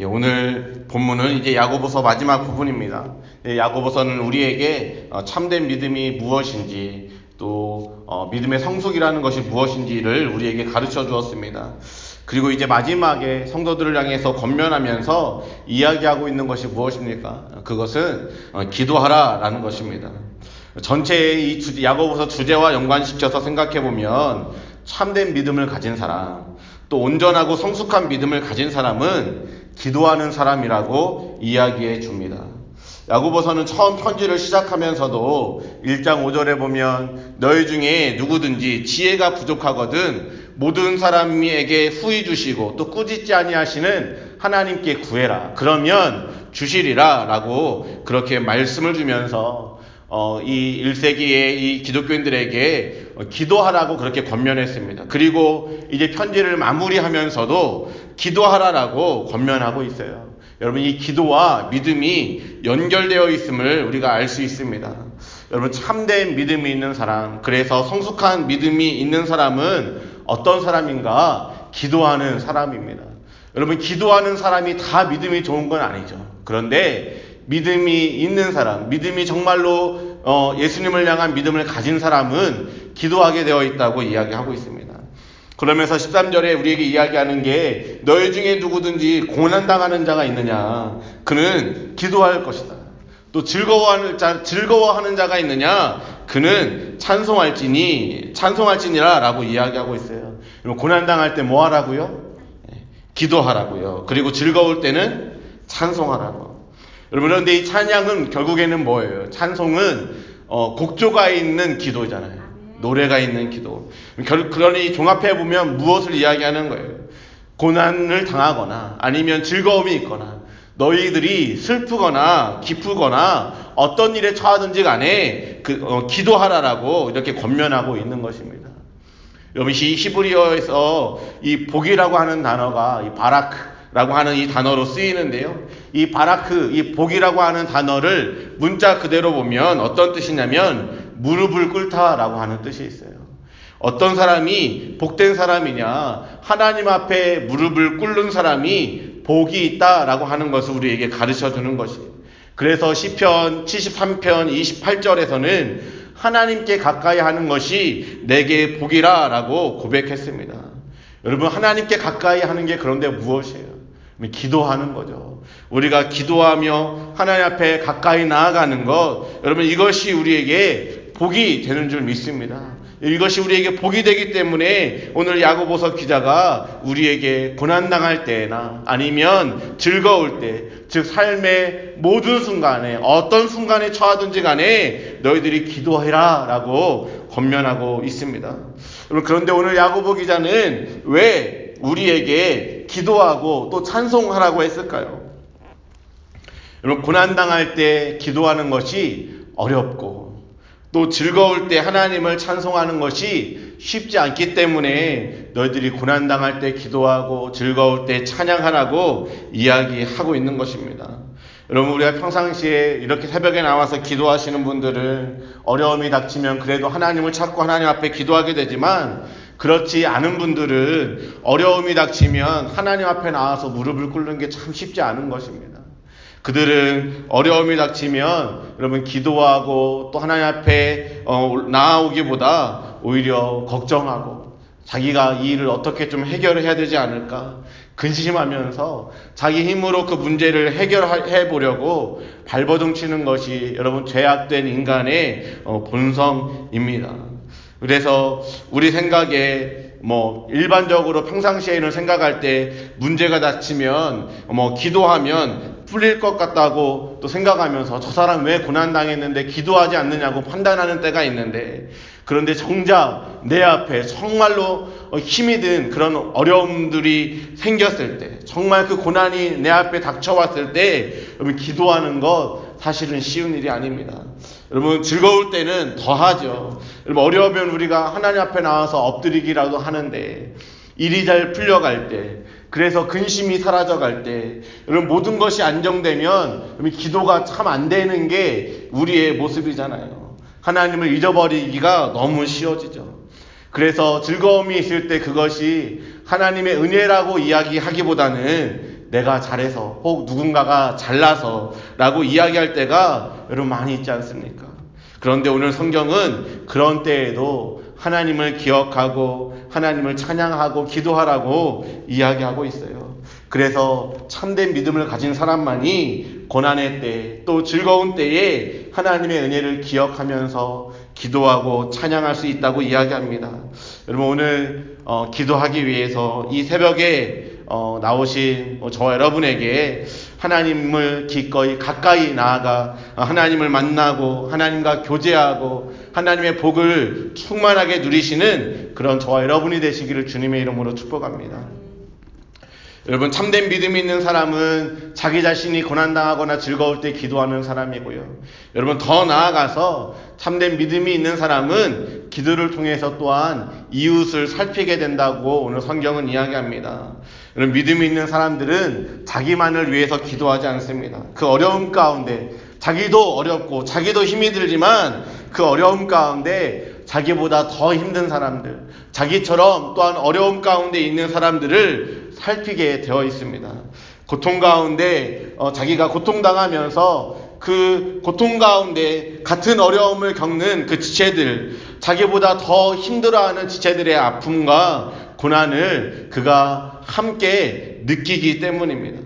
예, 오늘 본문은 이제 야고보서 마지막 부분입니다. 예, 야고보서는 우리에게 어, 참된 믿음이 무엇인지 또 어, 믿음의 성숙이라는 것이 무엇인지를 우리에게 가르쳐 주었습니다. 그리고 이제 마지막에 성도들을 향해서 권면하면서 이야기하고 있는 것이 무엇입니까? 그것은 어, 기도하라라는 것입니다. 전체의 이 야고보서 주제와 연관시켜서 생각해 보면 참된 믿음을 가진 사람, 또 온전하고 성숙한 믿음을 가진 사람은 기도하는 사람이라고 이야기해 줍니다. 야고보서는 처음 편지를 시작하면서도 1장 5절에 보면 너희 중에 누구든지 지혜가 부족하거든 모든 사람에게 후히 주시고 또 꾸짖지 아니하시는 하나님께 구해라. 그러면 주시리라 라고 그렇게 말씀을 주면서 어, 이 1세기의 이 기독교인들에게 기도하라고 그렇게 권면했습니다. 그리고 이제 편지를 마무리하면서도 기도하라라고 권면하고 있어요. 여러분 이 기도와 믿음이 연결되어 있음을 우리가 알 수 있습니다. 여러분 참된 믿음이 있는 사람, 그래서 성숙한 믿음이 있는 사람은 어떤 사람인가? 기도하는 사람입니다. 여러분 기도하는 사람이 다 믿음이 좋은 건 아니죠. 그런데 믿음이 있는 사람, 믿음이 정말로 어, 예수님을 향한 믿음을 가진 사람은 기도하게 되어 있다고 이야기하고 있습니다. 그러면서 13절에 우리에게 이야기하는 게 너희 중에 누구든지 고난당하는 자가 있느냐 그는 기도할 것이다. 또 즐거워하는 자 즐거워하는 자가 있느냐 그는 찬송할지니 찬송할지니라 라고 이야기하고 있어요. 그럼 고난 당할 때 뭐 하라고요? 네, 기도하라고요. 그리고 즐거울 때는 찬송하라고. 여러분 그런데 이 찬양은 결국에는 뭐예요? 찬송은 어, 곡조가 있는 기도잖아요. 노래가 있는 기도. 그러니 종합해 보면 무엇을 이야기하는 거예요? 고난을 당하거나 아니면 즐거움이 있거나 너희들이 슬프거나 기쁘거나 어떤 일에 처하든지 간에 그, 어, 기도하라라고 이렇게 권면하고 있는 것입니다. 여러분 이 히브리어에서 이 복이라고 하는 단어가 이 바라크 라고 하는 이 단어로 쓰이는데요. 이 바라크, 이 복이라고 하는 단어를 문자 그대로 보면 어떤 뜻이냐면 무릎을 꿇다라고 하는 뜻이 있어요. 어떤 사람이 복된 사람이냐? 하나님 앞에 무릎을 꿇는 사람이 복이 있다라고 하는 것을 우리에게 가르쳐 주는 것이에요. 그래서 시편 73편 28절에서는 하나님께 가까이 하는 것이 내게 복이라라고 고백했습니다. 여러분 하나님께 가까이 하는 게 그런데 무엇이에요? 기도하는 거죠. 우리가 기도하며 하나님 앞에 가까이 나아가는 것, 여러분 이것이 우리에게 복이 되는 줄 믿습니다. 이것이 우리에게 복이 되기 때문에 오늘 야고보서 기자가 우리에게 고난 당할 때나 아니면 즐거울 때, 즉 삶의 모든 순간에 어떤 순간에 처하든지 간에 너희들이 기도해라 라고 권면하고 있습니다. 그런데 오늘 야고보 기자는 왜 우리에게 기도하고 또 찬송하라고 했을까요? 여러분 고난당할 때 기도하는 것이 어렵고 또 즐거울 때 하나님을 찬송하는 것이 쉽지 않기 때문에 너희들이 고난당할 때 기도하고 즐거울 때 찬양하라고 이야기하고 있는 것입니다. 여러분, 우리가 평상시에 이렇게 새벽에 나와서 기도하시는 분들은 어려움이 닥치면 그래도 하나님을 찾고 하나님 앞에 기도하게 되지만 그렇지 않은 분들은 어려움이 닥치면 하나님 앞에 나와서 무릎을 꿇는 게 참 쉽지 않은 것입니다. 그들은 어려움이 닥치면 여러분 기도하고 또 하나님 앞에 어, 나아오기보다 오히려 걱정하고 자기가 이 일을 어떻게 좀 해결해야 되지 않을까 근심하면서 자기 힘으로 그 문제를 해결해 보려고 발버둥 치는 것이 여러분 죄악된 인간의 어, 본성입니다. 그래서 우리 생각에 뭐 일반적으로 평상시에는 생각할 때 문제가 닥치면 뭐 기도하면 풀릴 것 같다고 또 생각하면서 저 사람 왜 고난당했는데 기도하지 않느냐고 판단하는 때가 있는데 그런데 정작 내 앞에 정말로 힘이 든 그런 어려움들이 생겼을 때 정말 그 고난이 내 앞에 닥쳐왔을 때 기도하는 것 사실은 쉬운 일이 아닙니다. 여러분 즐거울 때는 더 하죠. 여러분 어려우면 우리가 하나님 앞에 나와서 엎드리기라도 하는데 일이 잘 풀려갈 때 그래서 근심이 사라져갈 때, 여러분 모든 것이 안정되면 여러분 기도가 참 안 되는 게 우리의 모습이잖아요. 하나님을 잊어버리기가 너무 쉬워지죠. 그래서 즐거움이 있을 때 그것이 하나님의 은혜라고 이야기하기보다는 내가 잘해서 혹 누군가가 잘나서 라고 이야기할 때가 여러분 많이 있지 않습니까? 그런데 오늘 성경은 그런 때에도 하나님을 기억하고 하나님을 찬양하고 기도하라고 이야기하고 있어요. 그래서 참된 믿음을 가진 사람만이 고난의 때, 또 즐거운 때에 하나님의 은혜를 기억하면서 기도하고 찬양할 수 있다고 이야기합니다. 여러분 오늘 어, 기도하기 위해서 이 새벽에 어, 나오신 뭐 저와 여러분에게 하나님을 기꺼이 가까이 나아가 하나님을 만나고 하나님과 교제하고 하나님의 복을 충만하게 누리시는 그런 저와 여러분이 되시기를 주님의 이름으로 축복합니다. 여러분 참된 믿음이 있는 사람은 자기 자신이 고난당하거나 즐거울 때 기도하는 사람이고요. 여러분 더 나아가서 참된 믿음이 있는 사람은 기도를 통해서 또한 이웃을 살피게 된다고 오늘 성경은 이야기합니다. 여러분 믿음이 있는 사람들은 자기만을 위해서 기도하지 않습니다. 그 어려움 가운데 자기도 어렵고 자기도 힘이 들지만 그 어려움 가운데 자기보다 더 힘든 사람들, 자기처럼 또한 어려움 가운데 있는 사람들을 살피게 되어 있습니다. 고통 가운데 어, 자기가 고통당하면서 그 고통 가운데 같은 어려움을 겪는 그 지체들, 자기보다 더 힘들어하는 지체들의 아픔과 고난을 그가 함께 느끼기 때문입니다.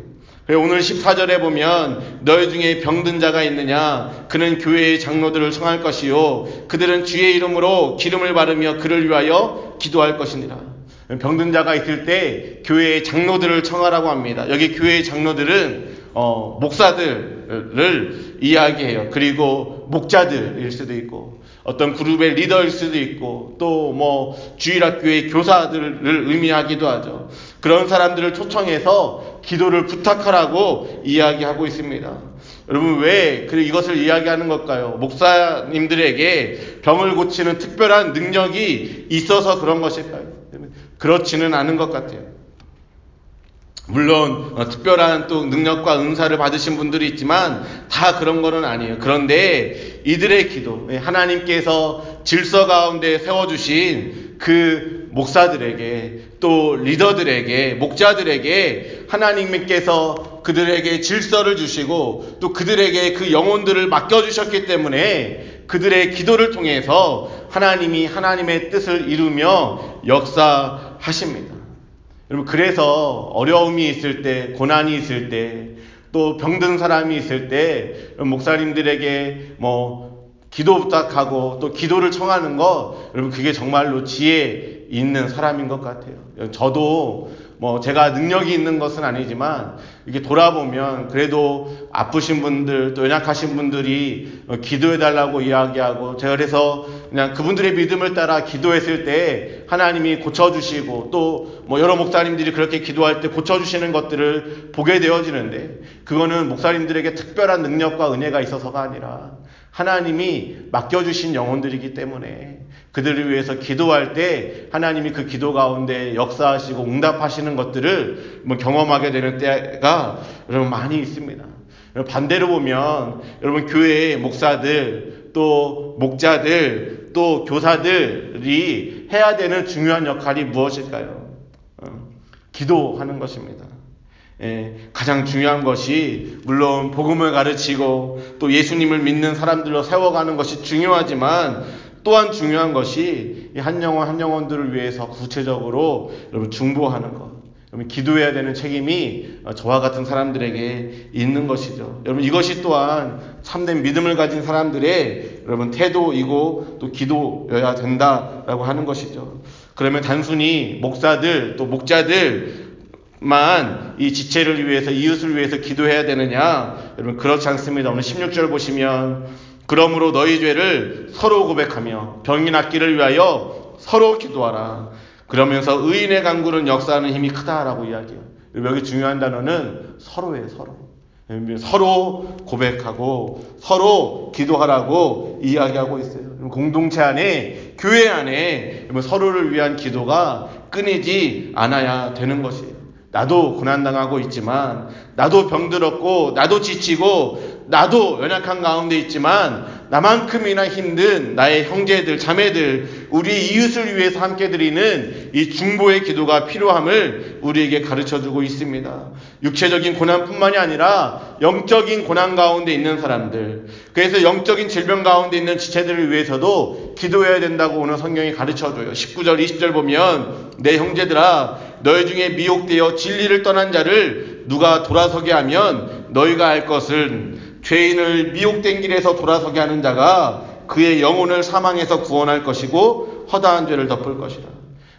오늘 14절에 보면 너희 중에 병든 자가 있느냐 그는 교회의 장로들을 청할 것이요 그들은 주의 이름으로 기름을 바르며 그를 위하여 기도할 것이니라. 병든 자가 있을 때 교회의 장로들을 청하라고 합니다. 여기 교회의 장로들은 어, 목사들을 이야기해요. 그리고 목자들일 수도 있고 어떤 그룹의 리더일 수도 있고 또 뭐 주일학교의 교사들을 의미하기도 하죠. 그런 사람들을 초청해서 기도를 부탁하라고 이야기하고 있습니다. 여러분 왜 이것을 이야기하는 걸까요? 목사님들에게 병을 고치는 특별한 능력이 있어서 그런 것일까요? 그렇지는 않은 것 같아요. 물론 어, 특별한 또 능력과 은사를 받으신 분들이 있지만 다 그런 거는 아니에요. 그런데 이들의 기도, 예, 하나님께서 질서 가운데 세워주신 그 목사들에게 또 리더들에게 목자들에게 하나님께서 그들에게 질서를 주시고 또 그들에게 그 영혼들을 맡겨주셨기 때문에 그들의 기도를 통해서 하나님이 하나님의 뜻을 이루며 역사하십니다. 여러분, 그래서 어려움이 있을 때, 고난이 있을 때, 또 병든 사람이 있을 때, 목사님들에게 뭐, 기도 부탁하고 또 기도를 청하는 거, 여러분, 그게 정말로 지혜 있는 사람인 것 같아요. 저도 뭐 제가 능력이 있는 것은 아니지만 이렇게 돌아보면 그래도 아프신 분들 또 연약하신 분들이 기도해 달라고 이야기하고 제가 그래서 그냥 그분들의 믿음을 따라 기도했을 때 하나님이 고쳐주시고 또 뭐 여러 목사님들이 그렇게 기도할 때 고쳐주시는 것들을 보게 되어지는데 그거는 목사님들에게 특별한 능력과 은혜가 있어서가 아니라 하나님이 맡겨주신 영혼들이기 때문에 그들을 위해서 기도할 때 하나님이 그 기도 가운데 역사하시고 응답하시는 것들을 뭐 경험하게 되는 때가 여러분 많이 있습니다. 반대로 보면 여러분 교회의 목사들 또 목자들 또 교사들이 해야 되는 중요한 역할이 무엇일까요? 어, 기도하는 것입니다. 예, 가장 중요한 것이 물론 복음을 가르치고 또 예수님을 믿는 사람들로 세워가는 것이 중요하지만 또한 중요한 것이 한 영혼 한 영혼들을 위해서 구체적으로 여러분 중보하는 것. 여러분 기도해야 되는 책임이 저와 같은 사람들에게 있는 것이죠. 여러분 이것이 또한 참된 믿음을 가진 사람들의 여러분 태도이고 또 기도여야 된다라고 하는 것이죠. 그러면 단순히 목사들 또 목자들 만 이 지체를 위해서 이웃을 위해서 기도해야 되느냐? 여러분 그렇지 않습니다. 오늘 16절 보시면 그러므로 너희 죄를 서로 고백하며 병이 낫기를 위하여 서로 기도하라. 그러면서 의인의 강구는 역사하는 힘이 크다라고 이야기해요. 여기 중요한 단어는 서로예요, 서로. 서로 고백하고 서로 기도하라고 이야기하고 있어요. 공동체 안에, 교회 안에 서로를 위한 기도가 끊이지 않아야 되는 것이에요. 나도 고난당하고 있지만, 나도 병들었고, 나도 지치고, 나도 연약한 가운데 있지만, 나만큼이나 힘든 나의 형제들, 자매들, 우리 이웃을 위해서 함께 드리는 이 중보의 기도가 필요함을 우리에게 가르쳐 주고 있습니다. 육체적인 고난뿐만이 아니라 영적인 고난 가운데 있는 사람들, 그래서 영적인 질병 가운데 있는 지체들을 위해서도 기도해야 된다고 오늘 성경이 가르쳐 줘요. 19절, 20절 보면 내 형제들아 너희 중에 미혹되어 진리를 떠난 자를 누가 돌아서게 하면 너희가 알 것은 죄인을 미혹된 길에서 돌아서게 하는 자가 그의 영혼을 사망해서 구원할 것이고 허다한 죄를 덮을 것이라.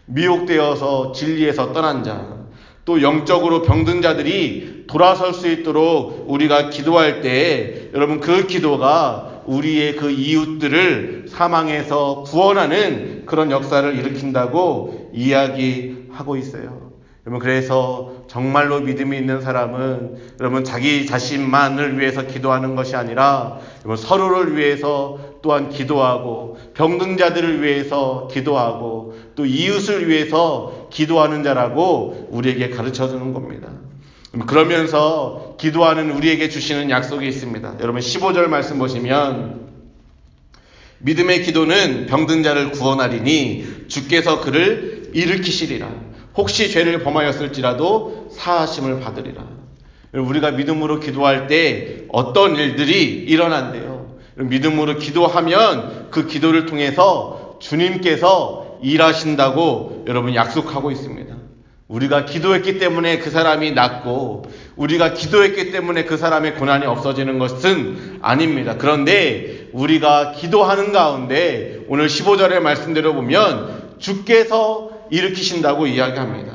미혹되어서 진리에서 떠난 자, 또 영적으로 병든 자들이 돌아설 수 있도록 우리가 기도할 때 여러분 그 기도가 우리의 그 이웃들을 사망해서 구원하는 그런 역사를 일으킨다고 이야기하고 있어요. 여러분 그래서 정말로 믿음이 있는 사람은 여러분 자기 자신만을 위해서 기도하는 것이 아니라 여러분 서로를 위해서 또한 기도하고 병든 자들을 위해서 기도하고 또 이웃을 위해서 기도하는 자라고 우리에게 가르쳐 주는 겁니다. 그러면서 기도하는 우리에게 주시는 약속이 있습니다. 여러분 15절 말씀 보시면 믿음의 기도는 병든 자를 구원하리니 주께서 그를 일으키시리라. 혹시 죄를 범하였을지라도 사하심을 받으리라. 우리가 믿음으로 기도할 때 어떤 일들이 일어난대요. 믿음으로 기도하면 그 기도를 통해서 주님께서 일하신다고 여러분 약속하고 있습니다. 우리가 기도했기 때문에 그 사람이 낫고 우리가 기도했기 때문에 그 사람의 고난이 없어지는 것은 아닙니다. 그런데 우리가 기도하는 가운데 오늘 15절의 말씀대로 보면 주께서 일으키신다고 이야기합니다.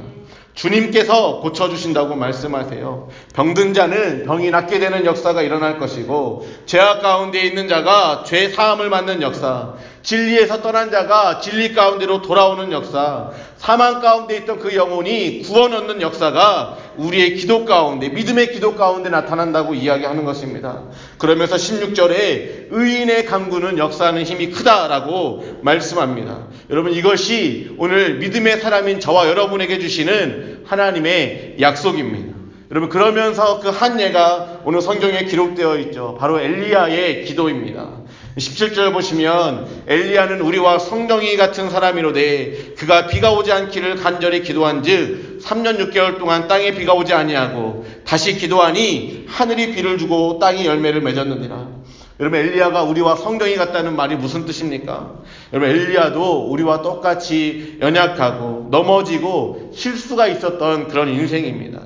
주님께서 고쳐주신다고 말씀하세요. 병든 자는 병이 낫게 되는 역사가 일어날 것이고, 죄악 가운데 있는 자가 죄 사함을 받는 역사, 진리에서 떠난 자가 진리 가운데로 돌아오는 역사, 사망 가운데 있던 그 영혼이 구원 얻는 역사가 우리의 기도 가운데, 믿음의 기도 가운데 나타난다고 이야기하는 것입니다. 그러면서 16절에 의인의 강구는 역사하는 힘이 크다라고 말씀합니다. 여러분 이것이 오늘 믿음의 사람인 저와 여러분에게 주시는 하나님의 약속입니다. 여러분 그러면서 그 한 예가 오늘 성경에 기록되어 있죠. 바로 엘리야의 기도입니다. 17절 보시면 엘리야는 우리와 성경이 같은 사람이로되 그가 비가 오지 않기를 간절히 기도한즉 3년 6개월 동안 땅에 비가 오지 아니하고 다시 기도하니 하늘이 비를 주고 땅이 열매를 맺었느니라. 여러분 엘리야가 우리와 성경이 같다는 말이 무슨 뜻입니까? 여러분 엘리야도 우리와 똑같이 연약하고 넘어지고 실수가 있었던 그런 인생입니다.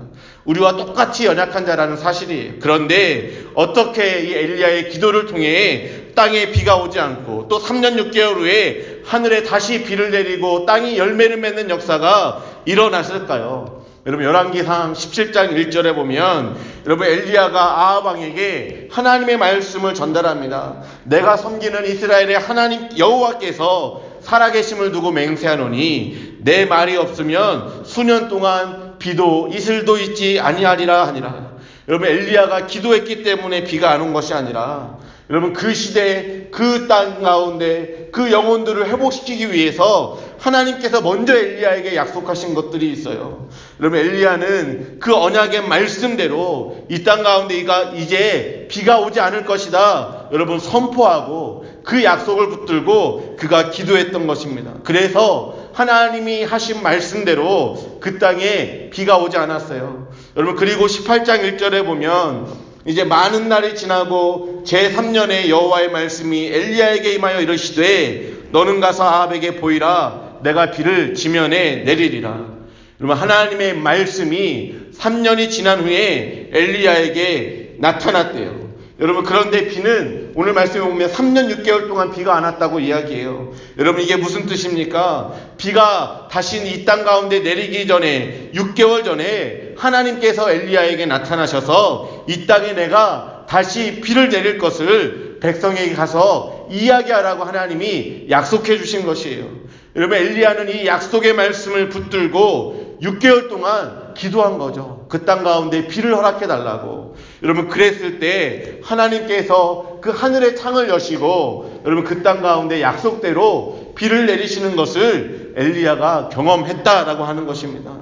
우리와 똑같이 연약한 자라는 사실이에요. 그런데 어떻게 이 엘리야의 기도를 통해 땅에 비가 오지 않고 또 3년 6개월 후에 하늘에 다시 비를 내리고 땅이 열매를 맺는 역사가 일어났을까요? 여러분 열왕기상 17장 1절에 보면 여러분 엘리야가 아합 왕에게 하나님의 말씀을 전달합니다. 내가 섬기는 이스라엘의 하나님 여호와께서 살아계심을 두고 맹세하노니 내 말이 없으면 수년 동안 비도 이슬도 있지 아니하리라 하니라. 여러분 엘리야가 기도했기 때문에 비가 안 온 것이 아니라 여러분 그 시대에 그 땅 가운데 그 영혼들을 회복시키기 위해서 하나님께서 먼저 엘리야에게 약속하신 것들이 있어요. 여러분 엘리야는 그 언약의 말씀대로 이 땅 가운데 이제 비가 오지 않을 것이다. 여러분 선포하고 그 약속을 붙들고 그가 기도했던 것입니다. 그래서 하나님이 하신 말씀대로 그 땅에 비가 오지 않았어요. 여러분 그리고 18장 1절에 보면 이제 많은 날이 지나고 제3년에 여호와의 말씀이 엘리야에게 임하여 이르시되 너는 가서 아합에게 보이라 내가 비를 지면에 내리리라. 여러분 하나님의 말씀이 3년이 지난 후에 엘리야에게 나타났대요. 여러분 그런데 비는 오늘 말씀에 보면 3년 6개월 동안 비가 안 왔다고 이야기해요. 여러분 이게 무슨 뜻입니까? 비가 다시 이 땅 가운데 내리기 전에 6개월 전에 하나님께서 엘리야에게 나타나셔서 이 땅에 내가 다시 비를 내릴 것을 백성에게 가서 이야기하라고 하나님이 약속해 주신 것이에요. 여러분 엘리야는 이 약속의 말씀을 붙들고 6개월 동안 기도한 거죠. 그 땅 가운데 비를 허락해 달라고. 여러분 그랬을 때 하나님께서 그 하늘의 창을 여시고 여러분 그 땅 가운데 약속대로 비를 내리시는 것을 엘리야가 경험했다라고 하는 것입니다.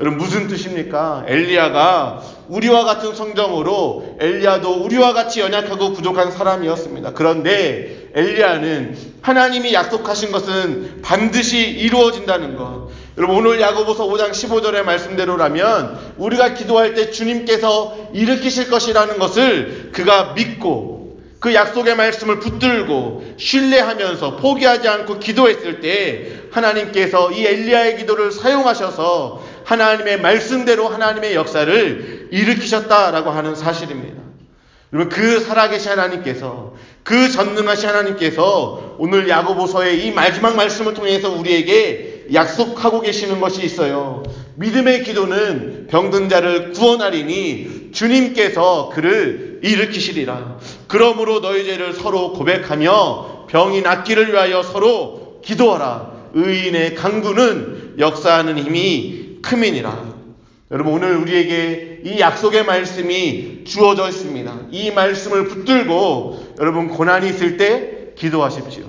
여러분 무슨 뜻입니까? 엘리야가 우리와 같은 성정으로 엘리야도 우리와 같이 연약하고 부족한 사람이었습니다. 그런데 엘리야는 하나님이 약속하신 것은 반드시 이루어진다는 것. 여러분 오늘 야고보서 5장 15절의 말씀대로라면 우리가 기도할 때 주님께서 일으키실 것이라는 것을 그가 믿고 그 약속의 말씀을 붙들고 신뢰하면서 포기하지 않고 기도했을 때 하나님께서 이 엘리야의 기도를 사용하셔서 하나님의 말씀대로 하나님의 역사를 일으키셨다라고 하는 사실입니다. 여러분 그 살아계신 하나님께서 그 전능하신 하나님께서 오늘 야고보서의 이 마지막 말씀을 통해서 우리에게 약속하고 계시는 것이 있어요. 믿음의 기도는 병든 자를 구원하리니 주님께서 그를 일으키시리라. 그러므로 너희 죄를 서로 고백하며 병이 낫기를 위하여 서로 기도하라. 의인의 강구는 역사하는 힘이 크민이라. 여러분 오늘 우리에게 이 약속의 말씀이 주어져 있습니다. 이 말씀을 붙들고 여러분 고난이 있을 때 기도하십시오.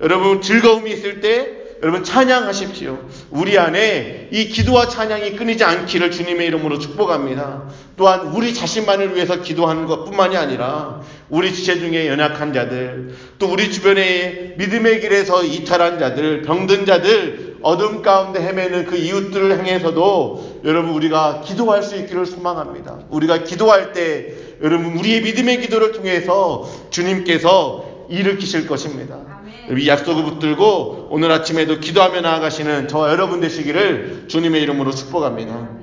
여러분 즐거움이 있을 때 여러분 찬양하십시오. 우리 안에 이 기도와 찬양이 끊이지 않기를 주님의 이름으로 축복합니다. 또한 우리 자신만을 위해서 기도하는 것뿐만이 아니라 우리 지체 중에 연약한 자들, 또 우리 주변에 믿음의 길에서 이탈한 자들, 병든 자들, 어둠 가운데 헤매는 그 이웃들을 향해서도 여러분 우리가 기도할 수 있기를 소망합니다. 우리가 기도할 때 여러분 우리의 믿음의 기도를 통해서 주님께서 일으키실 것입니다. 이 약속을 붙들고 오늘 아침에도 기도하며 나아가시는 저와 여러분 되시기를 주님의 이름으로 축복합니다.